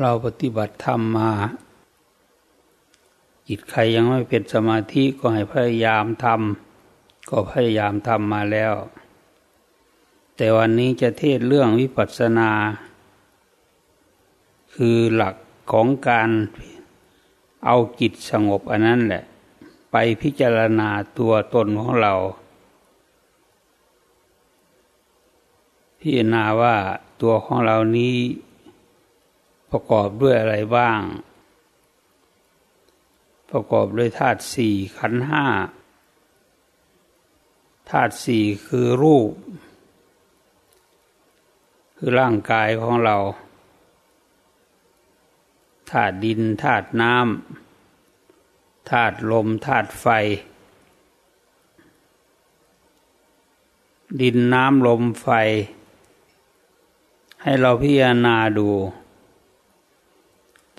เราปฏิบัติธรรมมา จิตใครยังไม่เป็นสมาธิก็ให้พยายามทำก็พยายามทำมาแล้ว แต่วันนี้จะเทศเรื่องวิปัสสนา คือหลักของการเอาจิตสงบอันนั้นแหละ ไปพิจารณาตัวตนของเรา พิจารณาว่าตัวของเรานี้ ประกอบด้วยอะไรบ้าง ประกอบด้วยธาตุสี่ขันห้าธาตุสี่คือรูป คือร่างกายของเราธาตุดินธาตุน้ำธาตุลมธาตุไฟ ดินน้ำลมไฟ ให้เราพิจารณาดู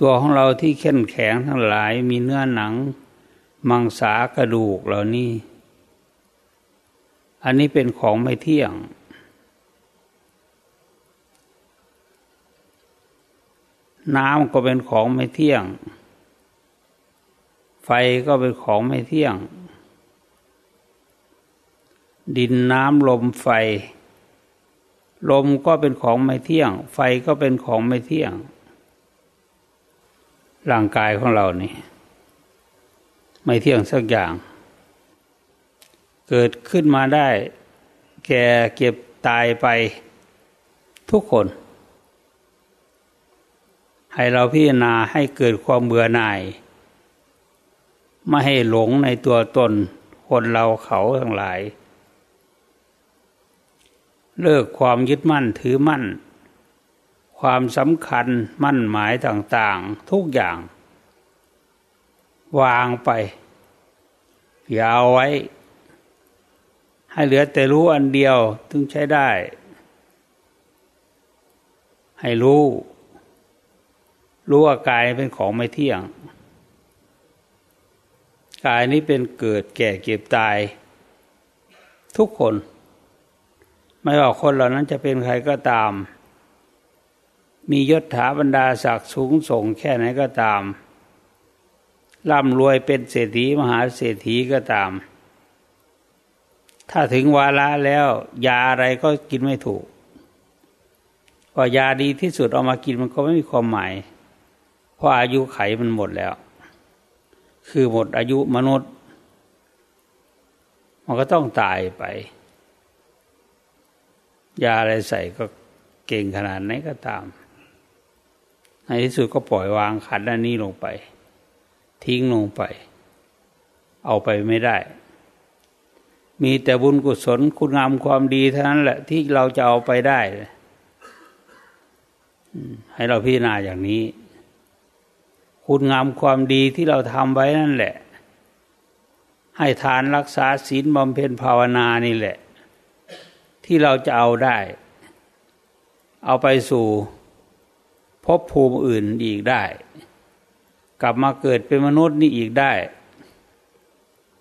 ตัวของเราที่เข้มแข็งทั้งหลายมีเนื้อหนัง มังสากระดูกเหล่านี้ อันนี้เป็นของไม่เที่ยง น้ำก็เป็นของไม่เที่ยง ไฟก็เป็นของไม่เที่ยง ดินน้ำลมไฟ ลมก็เป็นของไม่เที่ยง ไฟก็เป็นของไม่เที่ยง ร่างกายของเรานี่ ไม่เที่ยงสักอย่าง เกิดขึ้นมาได้ แก่เก็บตายไปทุกคน ให้เราพิจารณาให้เกิดความเบื่อหน่าย ไม่ให้หลงในตัวตนคนเราเขาทั้งหลาย เลิกความยึดมั่นถือมั่น ความสำคัญมั่นหมายต่างๆ ทุกอย่าง วางไปอย่าเอาไว้ ให้เหลือแต่รู้อันเดียวถึงใช้ได้ ให้รู้ รู้ว่ากายเป็นของไม่เที่ยง กายนี้เป็นเกิดแก่เก็บตาย ทุกคน ไม่ว่าคนเหล่านั้นจะเป็นใครก็ตาม มียศถาบรรดาศักดิ์สูงส่งแค่ไหนก็ตามร่ำรวยเป็นเศรษฐีมหาเศรษฐีก็ตาม ถ้าถึงวาระแล้วยาอะไรก็กินไม่ถูก ก็ยาดีที่สุดเอามากินมันก็ไม่มีความหมาย เพราะอายุไขมันหมดแล้ว คือหมดอายุมนุษย์ มันก็ต้องตายไป ยาอะไรใส่ก็เก่งขนาดไหนก็ตาม ในที่สุดก็ปล่อยวางขันอันนี้ลงไป ทิ้งลงไป เอาไปไม่ได้ มีแต่บุญกุศลคุณงามความดีเท่านั้นแหละที่เราจะเอาไปได้ ให้เราพิจารณาอย่างนี้ คุณงามความดีที่เราทำไว้นั่นแหละ ให้ทานรักษาศีลบำเพ็ญภาวนานี่แหละ ที่เราจะเอาได้ เอาไปสู่ พบภูมิอื่นอีกได้ กลับมาเกิดเป็นมนุษย์นี่อีกได้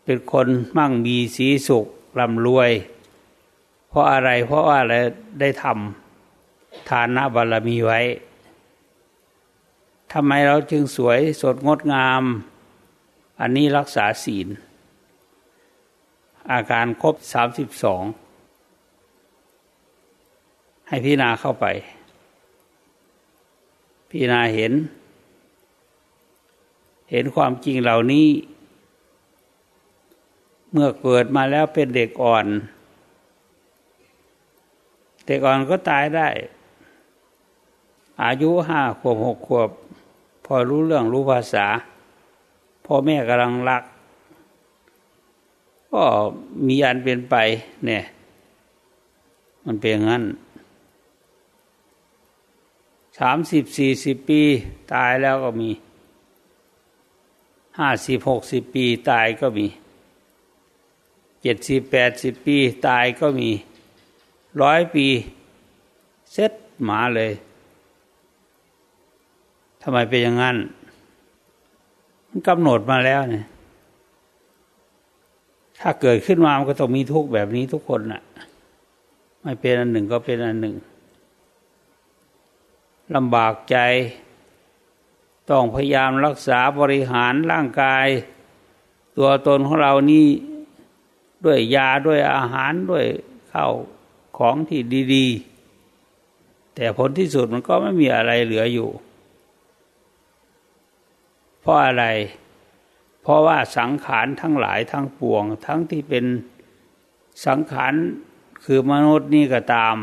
เป็นคนมั่งมีสีสุขร่ำรวย เพราะอะไรเพราะว่าอะไรได้ทำทานะบารมีไว้ทำไมเราจึงสวยสดงดงาม อันนี้รักษาศีล อาการครบสามสิบสองให้พิจารณาเข้าไป พี่นาเห็น เห็นความจริงเหล่านี้ เมื่อเกิดมาแล้วเป็นเด็กอ่อน เด็กอ่อนก็ตายได้ อายุห้าขวบหกขวบ พอรู้เรื่องรู้ภาษา พ่อแม่กำลังรัก ก็มีอันเป็นไปเนี่ย มันเป็นงั้น สามสิบสี่สิบปี ตายแล้วก็มีห้าสิบหกสิบปีตายก็มีเจ็ดสิบแปดสิบปีตายก็มีร้อยปีเซ็ตหมาเลยทำไมเป็นอย่างนั้น มันกำหนดมาแล้วเนี่ย ถ้าเกิดขึ้นมามันก็ต้องมีทุกแบบนี้ทุกคนน่ะ ไม่เป็นอันหนึ่งก็เป็นอันหนึ่ง ลำบากใจ ต้องพยายามรักษาบริหารร่างกาย ตัวตนของเรานี่ด้วยยาด้วยอาหารด้วยข้าวของที่ดีๆ แต่ผลที่สุดมันก็ไม่มีอะไรเหลืออยู่ เพราะอะไร เพราะว่าสังขารทั้งหลายทั้งปวง ทั้งที่เป็นสังขารคือมนุษย์นี่ก็ตาม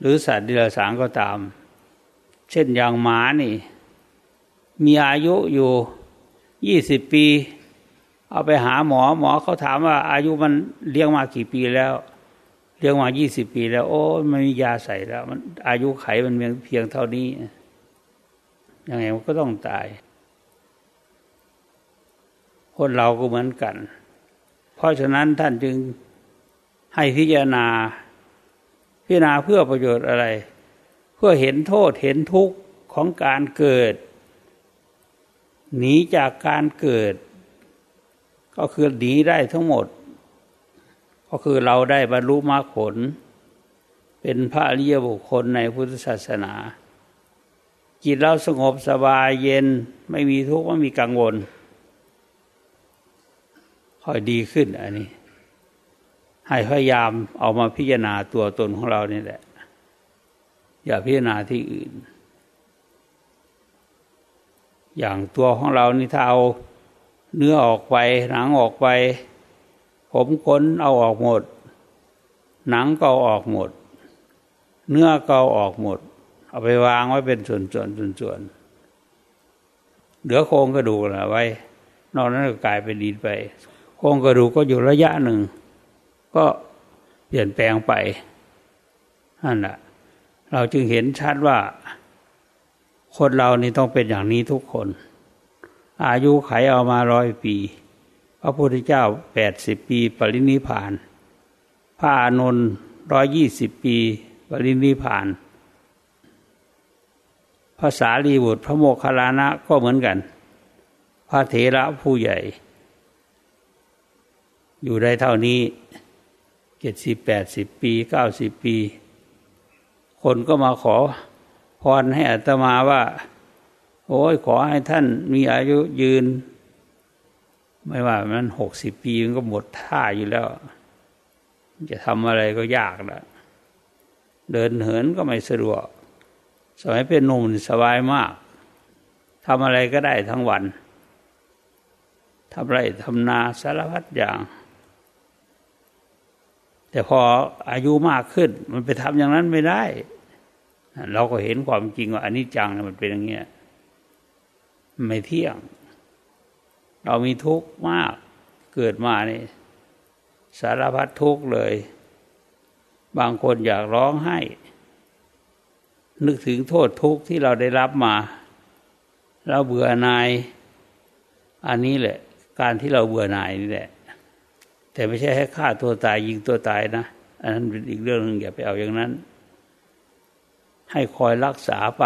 หรือสัตว์ดิลสารก็ตาม เช่นอย่างหมานี่ มีอายุอยู่ยี่สิบปี เอาไปหาหมอหมอเขาถามว่าอายุมันเลี้ยงมากี่ปีแล้ว เลี้ยงมายี่สิบปีแล้ว โอ้ไม่มียาใส่แล้ว มันอายุไขมันเพียงเท่านี้ยังไงมันก็ต้องตาย คนเราก็เหมือนกัน เพราะฉะนั้นท่านจึงให้พิจารณาพิจารณาเพื่อประโยชน์อะไร พื่อเห็นโทษเห็นทุกข์ของการเกิด หนีจากการเกิด ก็คือหนีได้ทั้งหมด ก็คือเราได้บรรลุมรรคผล เป็นพระอริยบุคคลในพุทธศาสนา จิตเราสงบสบายเย็นไม่มีทุกข์ไม่มีกังวล ค่อยดีขึ้นอันนี้ ให้พยายามเอามาพิจารณาตัวตนของเรานี่แหละ อย่าพิจารณาที่อื่น อย่างตัวของเรานี่ถ้าเอาเนื้อออกไป หนังออกไป ผมขนเอาออกหมด หนังก็ออกหมด เนื้อก็ออกหมด เอาไปวางไว้เป็นส่วนๆส่วนๆเหลือโครงกระดูกนะไว้ นอกนั้นก็กลายเป็นดินไป โครงกระดูกก็อยู่ระยะหนึ่ง ก็เปลี่ยนแปลงไปนั่นแหละ เราจึงเห็นชัดว่า คนเรานี่ต้องเป็นอย่างนี้ทุกคน อายุไขเอามาร้อยปี พระพุทธเจ้าแปดสิบปี ปรินิพานพระอานนท์ร้อยยี่สิบปี ปรินิพานภาษาลีบุตรพระโมคคัลลานะก็เหมือนกัน พระเถระผู้ใหญ่ อยู่ได้เท่านี้เจ็ดสิบแปดสิบปีเก้าสิบปี คนก็มาขอพรให้อัตมาว่า โอ้ยขอให้ท่านมีอายุยืน ไม่ว่ามันหกสิบปีมันก็หมดท่าอยู่แล้ว จะทำอะไรก็ยากล้วเดินเหินก็ไม่สะดวก สมัยเป็นหนุ่มสบายมากทำอะไรก็ได้ทั้งวันทำไรทำนาสารพัดอย่าง แต่พออายุมากขึ้น มันไปทำอย่างนั้นไม่ได้ เราก็เห็นความจริงว่าอันนี้จังมันเป็นอย่างเงี้ยไม่เที่ยง เรามีทุกข์มากเกิดมานี่สารพัดทุกข์เลย บางคนอยากร้องไห้ นึกถึงโทษทุกข์ที่เราได้รับมา เราเบื่อนาย อันนี้แหละ การที่เราเบื่อหน่ายนี่แหละ แต่ไม่ใช่ให้ฆ่าตัวตายยิงตัวตายนะอันนั้นเป็นอีกเรื่องหนึ่งอย่าไปเอาอย่างนั้น ให้คอยรักษาไป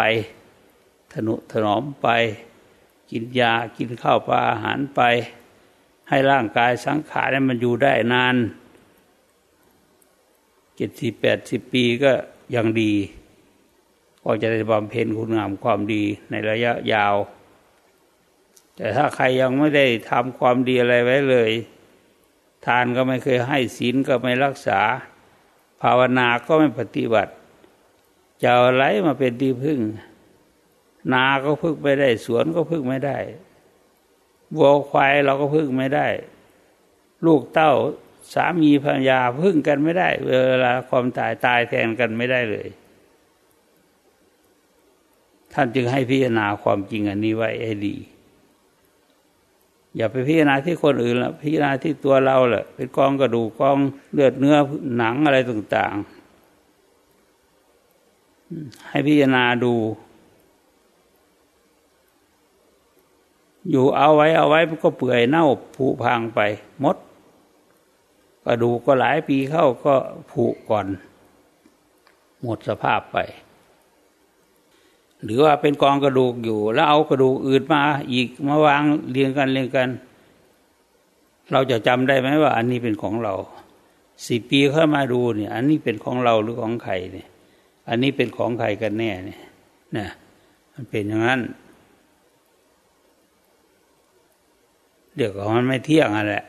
ถนุถนอมไป กินยากินข้าวปลาอาหารไป ให้ร่างกายสังขารมันอยู่ได้นานเจ็ดสิบแปดสิบปีก็ยังดี ก็จะได้บำเพ็ญคุณงามความดีในระยะยาว แต่ถ้าใครยังไม่ได้ทำความดีอะไรไว้เลย ทานก็ไม่เคยให้ศีลก็ไม่รักษา ภาวนาก็ไม่ปฏิบัติจะอะไรมาเป็นที่พึ่ง นาก็พึ่งไม่ได้ สวนก็พึ่งไม่ได้วัวควายเราก็พึ่งไม่ได้ ลูกเต้าสามีภรรยาพึ่งกันไม่ได้ เวลาความตายตายแทนกันไม่ได้เลย ท่านจึงให้พิจารณาความจริงอันนี้ไว้ให้ดี อย่าไปพิจารณาที่คนอื่นละพิจารณาที่ตัวเราแหละเป็นกองกระดูกกองเลือดเนื้อหนังอะไรต่าง ๆ ให้พิจารณาดู อยู่เอาไว้เอาไว้มันก็เปื่อยเน่าผุพังไปหมดกระดูกก็หลายปีเข้าก็ผุก่อน หมดสภาพไป หรือว่าเป็นกองกระดูกอยู่ แล้วเอากระดูกอื่นมา อีกมาวางเรียงกันเรียงกัน เราจะจำได้ไหมว่า อันนี้เป็นของเราสิปีเข้ามาดูเนี่ย อันนี้เป็นของเราหรือของใครเนี่ย อันนี้เป็นของใครกันแน่เนี่ยนะมันเป็นอย่างนั้นเดี๋ยวก็มันไม่เที่ยงอะแหละ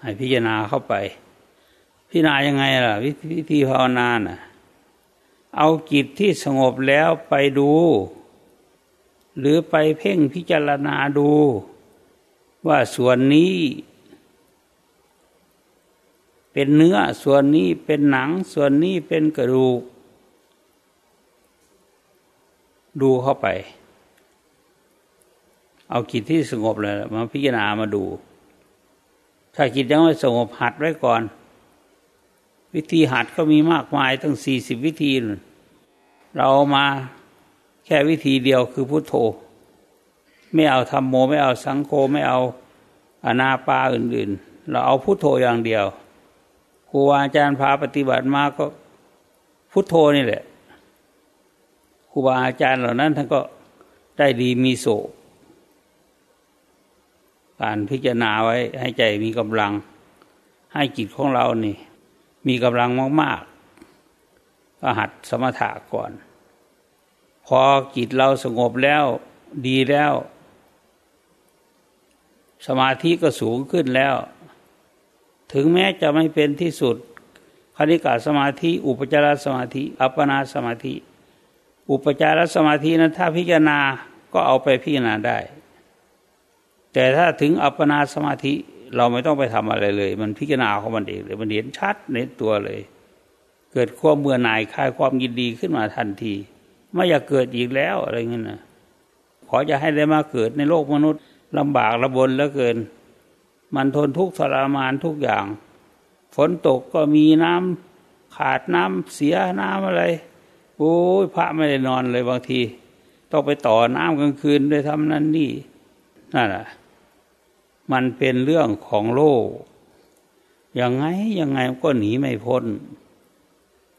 ให้พิจารณาเข้าไป พิจารณายังไงล่ะ วิธีภาวนาน่ะ เอาจิตที่สงบแล้วไปดู หรือไปเพ่งพิจารณาดู ว่าส่วนนี้ เป็นเนื้อส่วนนี้เป็นหนังส่วนนี้เป็นกระดูก ดูเข้าไป เอาจิตที่สงบเลยมาพิจารณามาดู ถ้าจิตยังไม่สงบหัดไว้ก่อน วิธีหัดก็มีมากมายตั้งสี่สิบวิธี เรามาแค่วิธีเดียวคือพุโทโธ ไม่เอาธรรมโม ไม่เอาสังโฆไม่เอาอนาปาอื่นๆ เราเอาพุโทโธอย่างเดียวครูอาจารย์พาปฏิบัติมาก็พุทโธนี่แหละครูบาอาจารย์เหล่านั้นท่านก็ได้ดีมีโสการพิจารณาไว้ให้ใจมีกำลัง ให้จิตของเรานี่ มีกำลังมากๆก็หัดสมถะก่อน พอจิตเราสงบแล้วดีแล้ว สมาธิก็สูงขึ้นแล้ว ถึงแม้จะไม่เป็นที่สุดคณิกาสมาธิ อุปจารสมาธิ อัปปนาสมาธิ อุปจารสมาธินั้นถ้าพิจารณาก็เอาไปพิจารณาได้ แต่ถ้าถึงอัปปนาสมาธิ เราไม่ต้องไปทำอะไรเลย มันพิจารณาของมันเองเลยมันเห็นชัดในตัวเลย เกิดความเมื่อหน่ายคลายความยินดีขึ้นมาทันที ไม่อยากเกิดอีกแล้วอะไรเงี้ยนะขอจะให้ได้มาเกิดในโลกมนุษย์ลำบากระบนแล้วเกิน มันทนทุกข์ทรมานทุกอย่าง ฝนตกก็มีน้ำขาดน้ำเสียน้ำอะไรโอ้ยพระไม่ได้นอนเลยบางที ต้องไปต่อน้ำกลางคืนด้วยทำนั่นนี่นั่นแหละ มันเป็นเรื่องของโลก ยังไงยังไงก็หนีไม่พ้น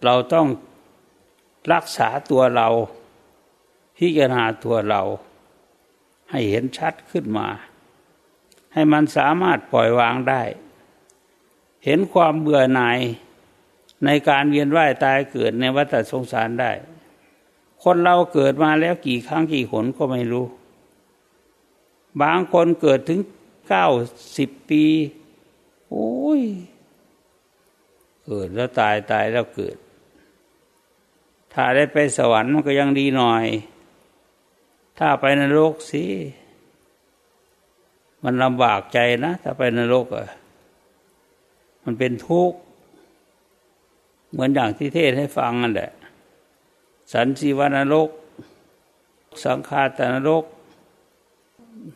เราต้องรักษาตัวเราพิจารณาตัวเรา ให้เห็นชัดขึ้นมา ให้มันสามารถปล่อยวางได้ เห็นความเบื่อหน่ายในการเวียนว่ายตายเกิดในวัฏสงสารได้ คนเราเกิดมาแล้วกี่ครั้งกี่หนก็ไม่รู้ บางคนเกิดถึง เก้าสิบปี โอ้ย เกิดแล้วตายตายแล้วเกิด ถ้าได้ไปสวรรค์มันก็ยังดีหน่อย ถ้าไปนรกสิ มันลำบากใจนะ ถ้าไปนรกอะ มันเป็นทุกข์ เหมือนอย่างที่เทศให้ฟังนั่นแหละ สันสีวานรก สังฆาตานรก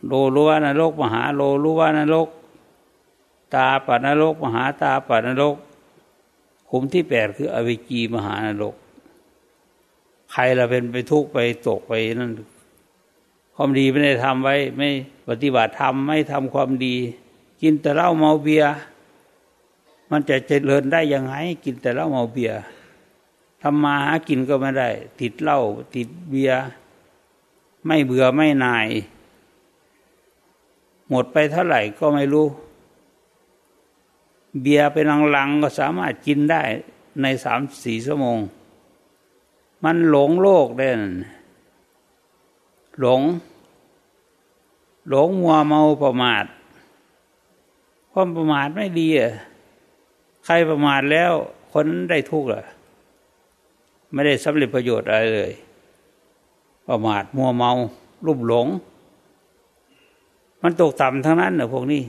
โลลุวานรกมหาโลลุวานรก ตาปานรก มหาตาปานรกขุมที่แปดคือ อวิจีมหานรก ใครเราเป็นไปทุกข์ไปตกไปนั่นความดีไม่ได้ทำไว้ ไม่ปฏิบัติธรรมไม่ทำความดี กินแต่เหล้าเมาเบียร์มันจะเจริญได้ยังไง กินแต่เหล้าเมาเบียร์ทำมาหากินก็ไม่ได้ ติดเหล้าติดเบียร์ไม่เบื่อไม่นาย หมดไปเท่าไหร่ก็ไม่รู้ เบียร์เป็นลังๆก็สามารถกินได้ในสามสี่ชั่วโมง มันหลงโลกเด่นหลง หลงมัวเมาประมาทความประมาทไม่ดีอะใครประมาทแล้วคนได้ทุกข์เหรอไม่ได้สำเร็จประโยชน์อะไรเลย ประมาทมัวเมา รูปหลง มันตกต่ำทั้งนั้นเหรอพวกนี้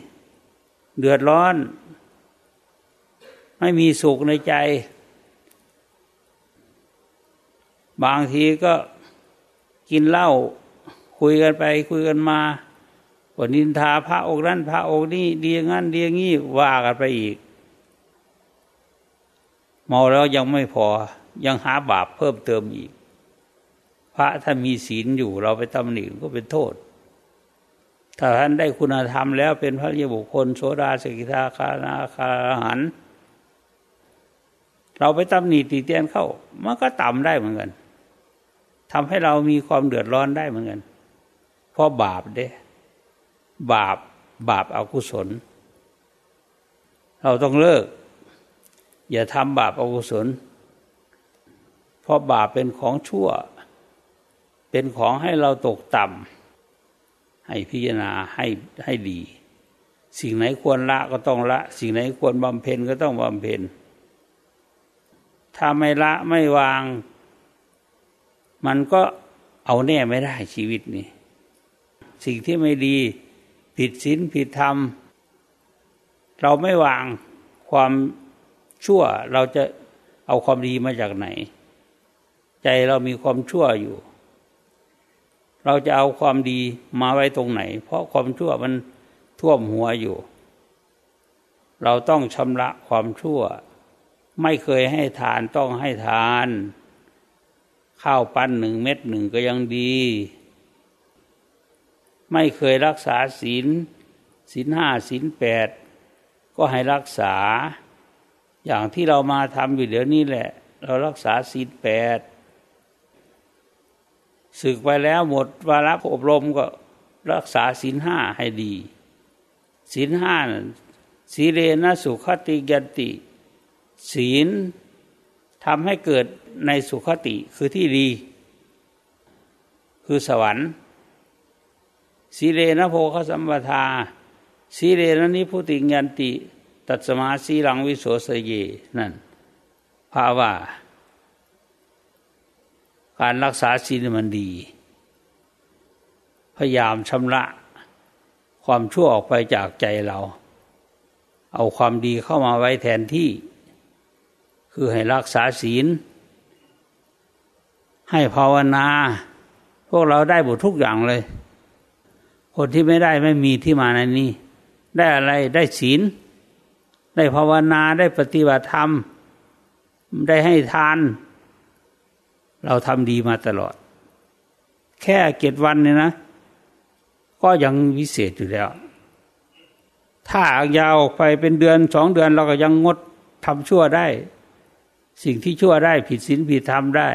เดือดร้อน ไม่มีสุขในใจ บางทีก็กินเหล้าคุยกันไป คุยกันมาว่านินทาพระองค์นั้นพระองค์นี้ดีงั้นดีงี้ว่ากันไปอีกเมาแล้วยังไม่พอยังหาบาปเพิ่มเติมอีก พระถ้ามีศีลอยู่เราไปตำหนิก็เป็นโทษ ถ้าท่านได้คุณธรรมแล้วเป็นพระยบุคคล โสดาสกิทาคานาคาหันเราไปตำหนิตีเตียนเข้า มันก็ต่ำได้เหมือนกันทำให้เรามีความเดือดร้อนได้เหมือนกัน เพราะบาปเด้ บาปบาปอากุศล เราต้องเลิก อย่าทำบาปอากุศล เพราะบาปเป็นของชั่ว เป็นของให้เราตกต่ำ ให้พิจารณาให้ให้ดี สิ่งไหนควรละก็ต้องละ สิ่งไหนควรบำเพ็ญก็ต้องบำเพ็ญถ้าไม่ละไม่วาง มันก็เอาแน่ไม่ได้ชีวิตนี้ สิ่งที่ไม่ดีผิดศีลผิดธรรม เราไม่วางความชั่วเราจะเอาความดีมาจากไหน ใจเรามีความชั่วอยู่ เราจะเอาความดีมาไว้ตรงไหน เพราะความชั่วมันท่วมหัวอยู่ เราต้องชำระความชั่ว ไม่เคยให้ทานต้องให้ทาน ข้าวปั้นหนึ่งเม็ดหนึ่งก็ยังดี ไม่เคยรักษาศีลศีลห้าศีลแปดก็ให้รักษา อย่างที่เรามาทำอยู่เดี๋ยวนี้แหละ เรารักษาศีลแปด ศึกไปแล้วหมดวาระอบรมก็รักษาศีลห้าให้ดีศีลห้าสีเรนะสุขติยันติ ศีลทำให้เกิดในสุขติคือที่ดี คือสวรรค์สีเรนะโพคสัมปทาสีเรนะนิพุติยันติ ตัสมาสีหลังวิโสสเยนั่นภาว่า การรักษาศีลมันดี พยายามชำระความชั่วออกไปจากใจเรา เอาความดีเข้ามาไว้แทนที่ คือให้รักษาศีล ให้ภาวนา พวกเราได้หมดทุกอย่างเลย คนที่ไม่ได้ไม่มีที่มาในนี้ ได้อะไรได้ศีล ได้ภาวนาได้ปฏิบัติธรรม ได้ให้ทาน เราทำดีมาตลอด แค่เจ็ดวันเนี่ยนะ ก็ยังวิเศษอยู่แล้ว ถ้ายาวออกไปเป็นเดือนสองเดือนเราก็ยังงดทำชั่วได้ สิ่งที่ชั่วได้ผิดศีลผิดธรรมได้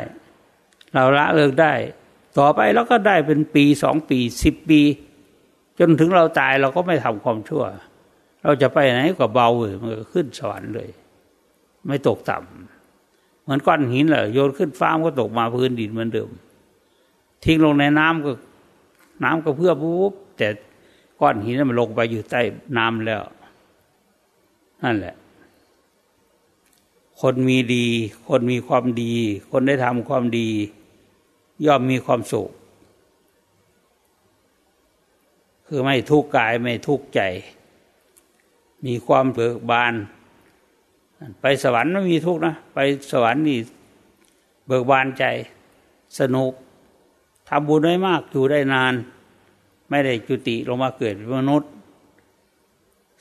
เราละเลิกได้ ต่อไปเราก็ได้เป็นปีสองปีสิบปี จนถึงเราตายเราก็ไม่ทำความชั่ว เราจะไปไหนก็เบาเลยมันก็ขึ้นสวรรค์เลย ไม่ตกต่ำ เหมือนก้อนหินแหละโยนขึ้นฟ้ามก็ตกมาพื้นดินเหมือนเดิม ทิ้งลงในน้ำก็ น้ำก็เพื่อปุ๊บแต่ก้อนหินมันลงไปอยู่ใต้น้ำแล้ว นั่นแหละ คนมีดี คนมีความดี คนได้ทำความดี ย่อมมีความสุข คือไม่ทุกข์กายไม่ทุกข์ใจ มีความเบิกบาน ไปสวรรค์ไม่มีทุกข์นะ ไปสวรรค์นี่เบิกบานใจสนุกทำบุญได้มากอยู่ได้นาน ไม่ได้จุติลงมาเกิดเป็นมนุษย์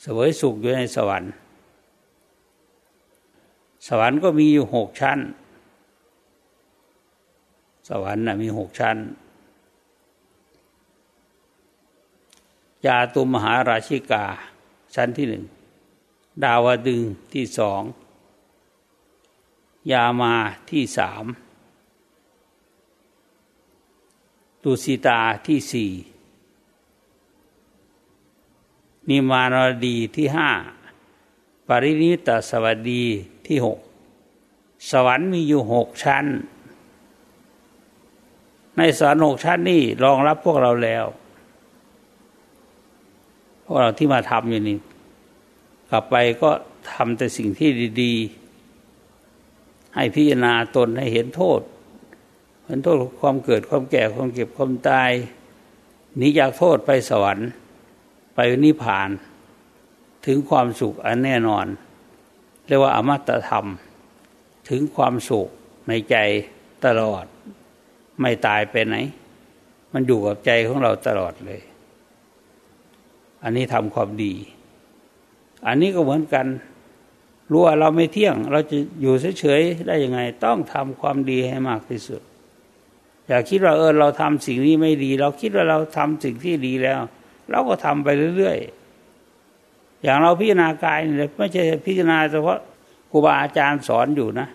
เสวยสุขอยู่ในสวรรค์ สวรรค์ก็มีอยู่หกชั้น สวรรค์นะมีหกชั้นจาตุมหาราชิกาชั้นที่หนึ่ง ดาวดึงที่สอง ยามาที่สามตุสิตาที่สี่ นิมานรดีที่ห้า ปรินิตสวัสดีที่หก สวรรค์มีอยู่หกชั้น ในสวรรค์หกชั้นนี่รองรับพวกเราแล้ว พวกเราที่มาทำอยู่นี่ ลับไปก็ทำแต่สิ่งที่ดีๆ ให้พิจารณาตนให้เห็นโทษ เห็นโทษความเกิดความแก่ความเก็บความตายหนีจากโทษไปสวรรค์ ไปนิพพาน ถึงความสุขอันแน่นอน เรียกว่าอมตะธรรม ถึงความสุขในใจตลอด ไม่ตายไปไหน มันอยู่กับใจของเราตลอดเลย อันนี้ทำความดี อันนี้ก็เหมือนกัน รู้ว่าเราไม่เที่ยง เราจะอยู่เฉยๆได้ยังไง ต้องทำความดีให้มากที่สุด อย่าคิดว่าเออเราทำสิ่งนี้ไม่ดี เราคิดว่าเราทำสิ่งที่ดีแล้ว เราก็ทำไปเรื่อยๆ อย่างเราพิจารณากายเนี่ยไม่ใช่พิจารณาเฉพาะครูบาอาจารย์สอนอยู่นะ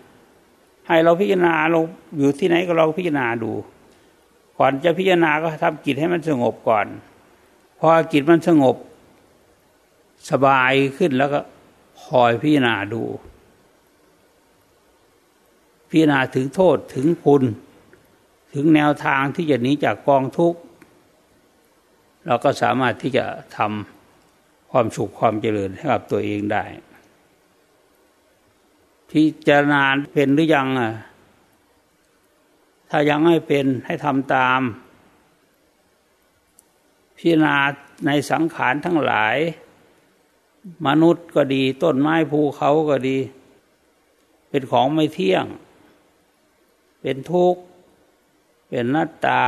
ให้เราพิจารณาเราอยู่ที่ไหนก็เราพิจารณาดู ก่อนจะพิจารณาก็ทำจิตให้มันสงบก่อน พอจิตมันสงบ สบายขึ้นแล้วก็คอยพิจารณาดู พิจารณาถึงโทษถึงคุณ ถึงแนวทางที่จะหนีจากกองทุกข์เราก็สามารถที่จะทำความสุขความเจริญให้กับตัวเองได้ พิจารณาเป็นหรือยังอะถ้ายังไม่เป็นให้ทำตาม พิจารณาในสังขารทั้งหลาย มนุษย์ก็ดี ต้นไม้ภูเขาก็ดี เป็นของไม่เที่ยง เป็นทุกข์ เป็นหน้าตา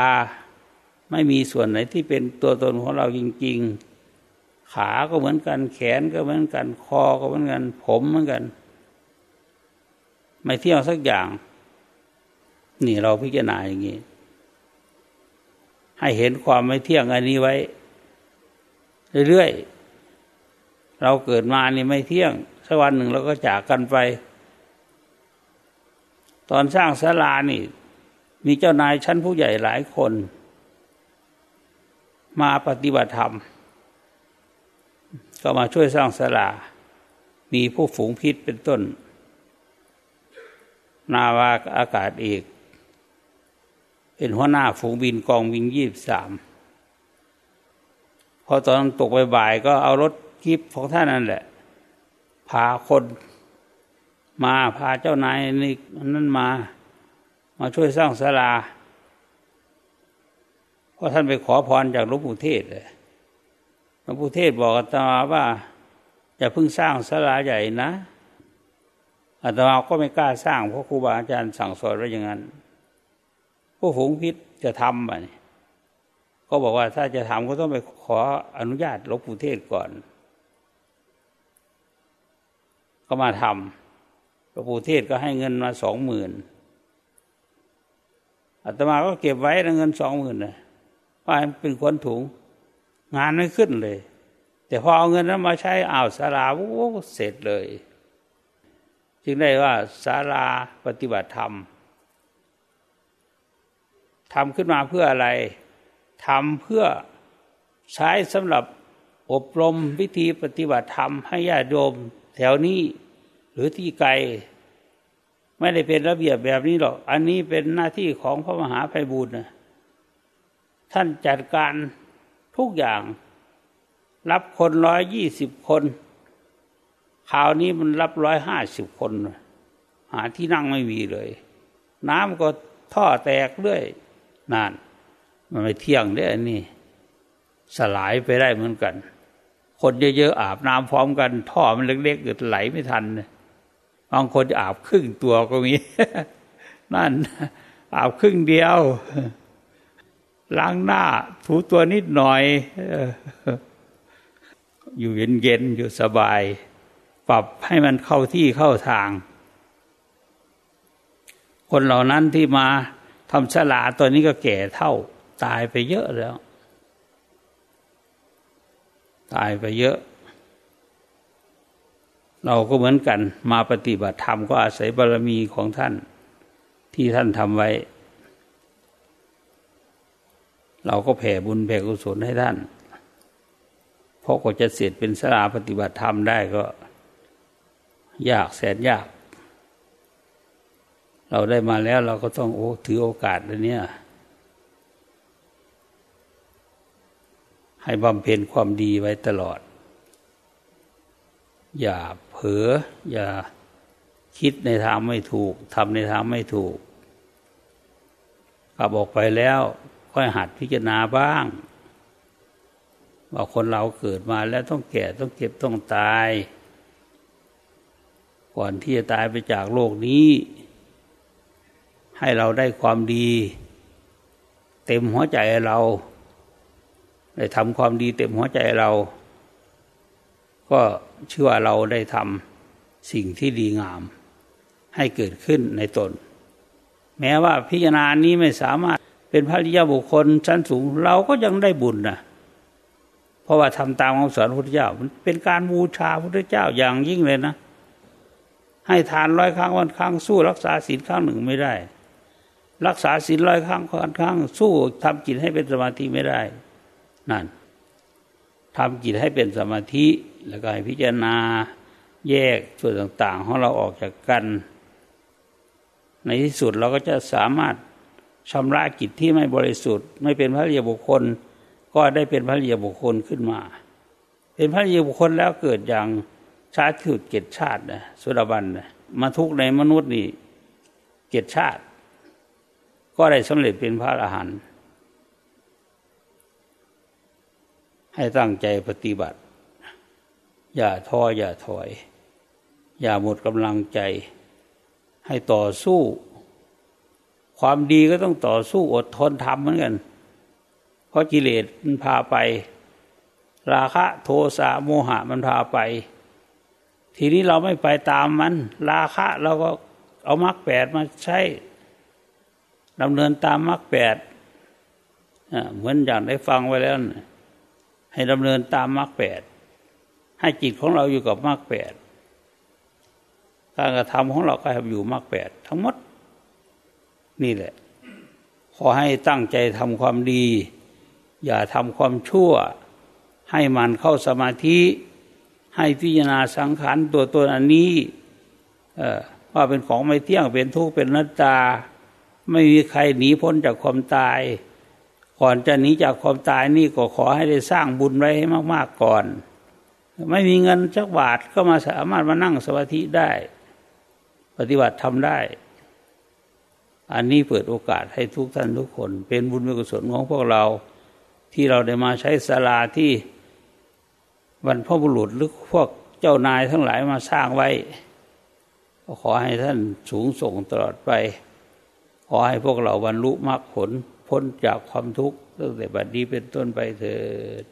ไม่มีส่วนไหนที่เป็นตัวตนของเราจริง ๆ ขาก็เหมือนกัน แขนก็เหมือนกัน คอก็เหมือนกัน ผมเหมือนกัน ไม่เที่ยงสักอย่าง นี่เราพิจารณาอย่างนี้ ให้เห็นความไม่เที่ยงอันนี้ไว้ เรื่อยๆ เราเกิดมานี่ไม่เที่ยงสักวันหนึ่งเราก็จากกันไป ตอนสร้างศาลานี่ มีเจ้านายชั้นผู้ใหญ่หลายคน มาปฏิบัติธรรม ก็มาช่วยสร้างศาลา มีผู้ฝูงพิษเป็นต้น นาวาอากาศเอกเป็นหัวหน้าฝูงบินกองบินยี่บสามพอตอนตกบ่ายๆก็เอารถ กิฟของท่านนั่นแหละ พาคนมาพาเจ้านายนี่นั่นมา มาช่วยสร้างศาลาเพราะท่านไปขอพรจากหลวงปู่เทศเลยหลวงปู่เทศบอกอาตมาว่าอย่าเพิ่งสร้างศาลาใหญ่นะอาตมาก็ไม่กล้าสร้างเพราะครูบาอาจารย์สั่งสอนไว้อย่างนั้นผู้ฝูงพิษจะทำอะนี่ก็บอกว่าถ้าจะทำก็ต้องไปขออนุญาตหลวงปู่เทศก่อน ก็มาทำหลวงปู่เทศก็ให้เงินมาสองหมื่นอาตมาก็เก็บไว้เงินสองหมื่นเลยว่าเป็นคนถุง งานไม่ขึ้นเลย แต่พอเอาเงินนั้นมาใช้อ่าวสาราโอ้เสร็จเลย จึงได้ว่าสาราปฏิบัติธรรมทำขึ้นมาเพื่ออะไรทำเพื่อใช้สำหรับอบรมวิธีปฏิบัติธรรมให้ญาติโยม แถวนี้หรือที่ไกล ไม่ได้เป็นระเบียบแบบนี้หรอก อันนี้เป็นหน้าที่ของพระมหาภัยบุญนะท่านจัดการทุกอย่าง รับคนร้อยยี่สิบคนคราวนี้มันรับร้อยห้าสิบคน หาที่นั่งไม่มีเลย น้ำก็ท่อแตกเรื่อยนั่นมันไม่เที่ยงได้อันนี้ สลายไปได้เหมือนกัน คนเยอะๆอาบน้ำพร้อมกัน ท่อมันเล็กๆเกิดไหลไม่ทันบางคนอาบครึ่งตัวก็มีนั่น อาบครึ่งเดียว ล้างหน้า ถูตัวนิดหน่อย อยู่เย็นๆอยู่สบาย ปรับให้มันเข้าที่เข้าทาง คนเหล่านั้นที่มาทำฉลาตัวนี้ก็แก่เท่า ตายไปเยอะแล้ว ตายไปเยอะ เราก็เหมือนกัน มาปฏิบัติธรรมก็อาศัยบารมีของท่านที่ท่านทำไว้ เราก็แผ่บุญแผ่กุศลให้ท่านเพราะก็จะเสร็จเป็นสลาปฏิบัติธรรมได้ก็ ยากแสนยาก เราได้มาแล้วเราก็ต้องโอ้ถือโอกาสอันนี้ ให้บำเพ็ญความดีไว้ตลอด อย่าเผลออย่าคิดในทางไม่ถูกทำในทางไม่ถูก กลับออกไปแล้วค่อยหัดพิจารณาบ้าง ว่าคนเราเกิดมาแล้วต้องแก่ต้องเก็บต้องตาย ก่อนที่จะตายไปจากโลกนี้ ให้เราได้ความดี เต็มหัวใจเรา ได้ทำความดีเต็มหัวใจเรา ก็เชื่อเราได้ทำสิ่งที่ดีงาม ให้เกิดขึ้นในตน แม้ว่าพิจารณานี้ไม่สามารถเป็นพระริยบุคคลชั้นสูงเราก็ยังได้บุญนะเพราะว่าทำตามคำสอนพระพุทธเจ้า มันเป็นการบูชาพระพุทธเจ้าอย่างยิ่งเลยนะ ให้ทานร้อยครั้งวันครั้งสู้รักษาศีลครั้งหนึ่งไม่ได้ รักษาศีลร้อยครั้งค่อนข้งสู้ทำจิตให้เป็นสมาธิไม่ได้ นั่นทำจิตให้เป็นสมาธิ แล้วก็ให้พิจารณาแยกส่วนต่างๆของเราออกจากกัน ในที่สุดเราก็จะสามารถชำระจิตที่ไม่บริสุทธิ์ ไม่เป็นพระเรียบุคคล ก็ได้เป็นพระเยบุคคลขึ้นมา เป็นพระเยบุคคลแล้วเกิดอย่างชาติถือเกตชาตินะสุรบันนะมาทุกในมนุษย์นี่เกตชาติ ก็ได้สำเร็จเป็นพระอรหันต์ ให้ตั้งใจปฏิบัติ อย่าท้ออย่าถอย อย่าหมดกำลังใจ ให้ต่อสู้ ความดีก็ต้องต่อสู้อดทนทำเหมือนกัน เพราะกิเลสมันพาไป ราคะโทสะโมหะมันพาไป ทีนี้เราไม่ไปตามมัน ราคะเราก็เอามรรคแปดมาใช้ดำเนินตามมรรคแปดเหมือนอย่างได้ฟังไว้แล้วนะ ให้ดำเนินตามมรรคแปดให้จิตของเราอยู่กับมรรคแปดการกระทำของเราก็อยู่มรรคแปดทั้งหมด นี่แหละ ขอให้ตั้งใจทำความดี อย่าทำความชั่ว ให้มันเข้าสมาธิ ให้พิจารณาสังขารตัวตนอันนี้ว่าเป็นของไม่เที่ยงเป็นทุกข์เป็นนัตตา ไม่มีใครหนีพ้นจากความตาย ก่อนจะหนีจากความตายนี่ก็ขอให้ได้สร้างบุญไว้ให้มากๆก่อน ไม่มีเงินจักบาทก็มาสามารถมานั่งสมาธิได้ ปฏิบัติทำได้ อันนี้เปิดโอกาสให้ทุกท่านทุกคน เป็นบุญเป็นกุศลของพวกเรา ที่เราได้มาใช้ศาลาที่บรรพบุรุษหรือพวกเจ้านายทั้งหลายมาสร้างไว้ก็ขอให้ท่านสูงส่งตลอดไป ขอให้พวกเราบรรลุมรรคผล พ้นจากความทุกข์ตั้งแต่บัดนี้เป็นต้นไปเถิด